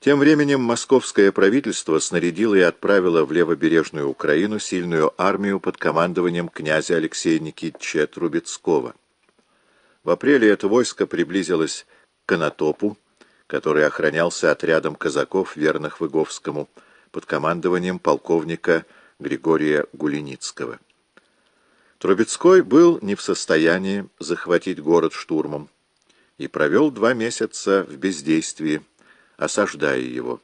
Тем временем московское правительство снарядило и отправило в левобережную Украину сильную армию под командованием князя Алексея Никитича Трубецкого. В апреле это войско приблизилось к Конотопу, который охранялся отрядом казаков, верных Выговскому, под командованием полковника Григория Гулиницкого. Трубецкой был не в состоянии захватить город штурмом и провел два месяца в бездействии, осаждая его.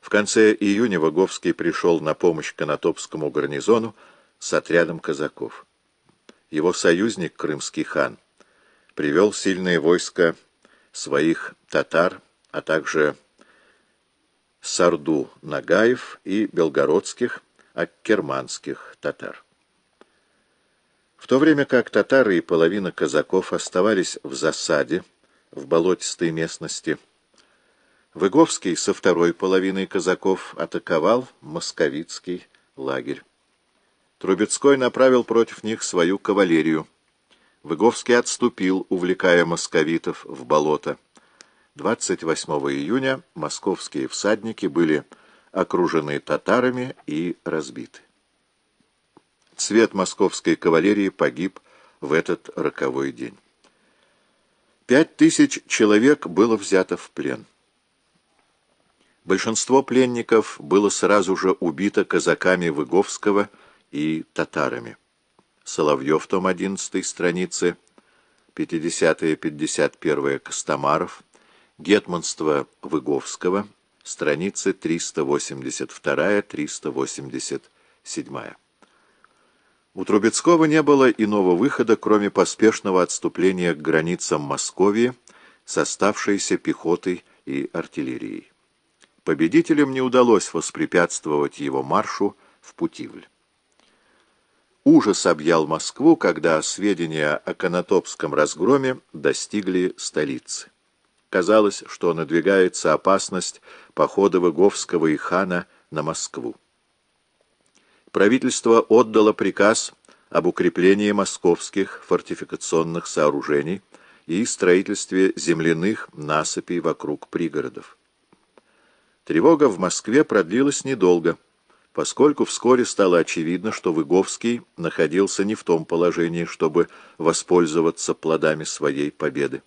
В конце июня Воговский пришел на помощь Конотопскому гарнизону с отрядом казаков. Его союзник, крымский хан, привел сильные войска своих татар, а также Сарду Нагаев и белгородских, аккерманских татар. В то время как татары и половина казаков оставались в засаде, в болотистой местности. Выговский со второй половиной казаков атаковал московицкий лагерь. Трубецкой направил против них свою кавалерию. Выговский отступил, увлекая московитов в болото. 28 июня московские всадники были окружены татарами и разбиты. Цвет московской кавалерии погиб в этот роковой день. Пять тысяч человек было взято в плен. Большинство пленников было сразу же убито казаками Выговского и татарами. Соловьев, том 11 страницы, 50-51 Костомаров, Гетманство Выговского, страницы 382-387. У Трубецкого не было иного выхода, кроме поспешного отступления к границам Московии с оставшейся пехотой и артиллерией. Победителям не удалось воспрепятствовать его маршу в Путивль. Ужас объял Москву, когда сведения о Конотопском разгроме достигли столицы. Казалось, что надвигается опасность похода Выговского и хана на Москву правительство отдало приказ об укреплении московских фортификационных сооружений и строительстве земляных насыпей вокруг пригородов. Тревога в Москве продлилась недолго, поскольку вскоре стало очевидно, что Выговский находился не в том положении, чтобы воспользоваться плодами своей победы.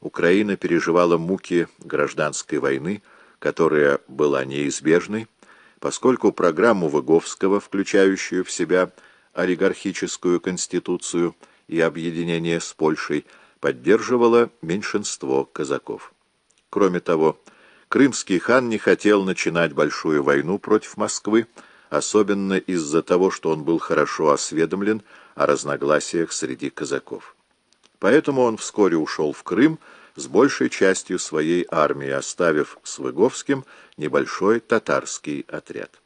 Украина переживала муки гражданской войны, которая была неизбежной, поскольку программу Выговского, включающую в себя олигархическую конституцию и объединение с Польшей, поддерживало меньшинство казаков. Кроме того, крымский хан не хотел начинать большую войну против Москвы, особенно из-за того, что он был хорошо осведомлен о разногласиях среди казаков. Поэтому он вскоре ушел в Крым, с большей частью своей армии, оставив с Выговским небольшой татарский отряд.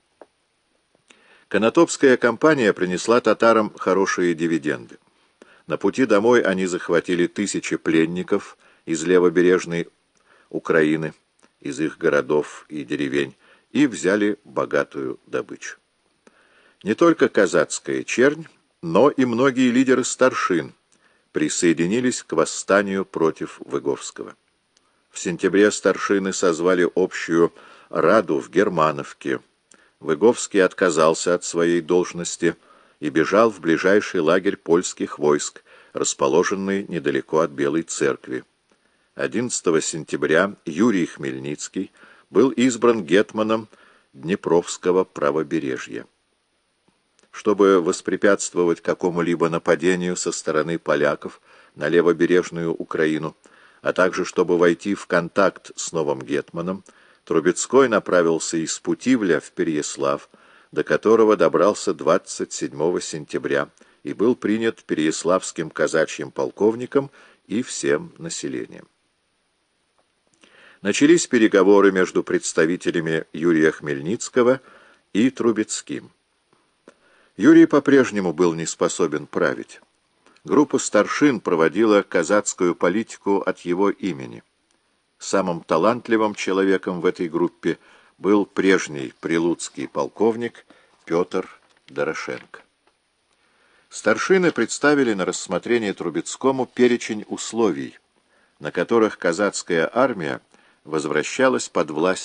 Конотопская кампания принесла татарам хорошие дивиденды. На пути домой они захватили тысячи пленников из левобережной Украины, из их городов и деревень, и взяли богатую добычу. Не только казацкая чернь, но и многие лидеры старшин присоединились к восстанию против Выговского. В сентябре старшины созвали общую раду в Германовке. Выговский отказался от своей должности и бежал в ближайший лагерь польских войск, расположенный недалеко от Белой церкви. 11 сентября Юрий Хмельницкий был избран гетманом Днепровского правобережья чтобы воспрепятствовать какому-либо нападению со стороны поляков на левобережную Украину, а также чтобы войти в контакт с новым гетманом, Трубецкой направился из Путивля в Переяслав, до которого добрался 27 сентября и был принят переяславским казачьим полковником и всем населением. Начались переговоры между представителями Юрия Хмельницкого и Трубецким. Юрий по-прежнему был не способен править. Группа старшин проводила казацкую политику от его имени. Самым талантливым человеком в этой группе был прежний прилуцкий полковник Петр Дорошенко. Старшины представили на рассмотрение Трубецкому перечень условий, на которых казацкая армия возвращалась под власть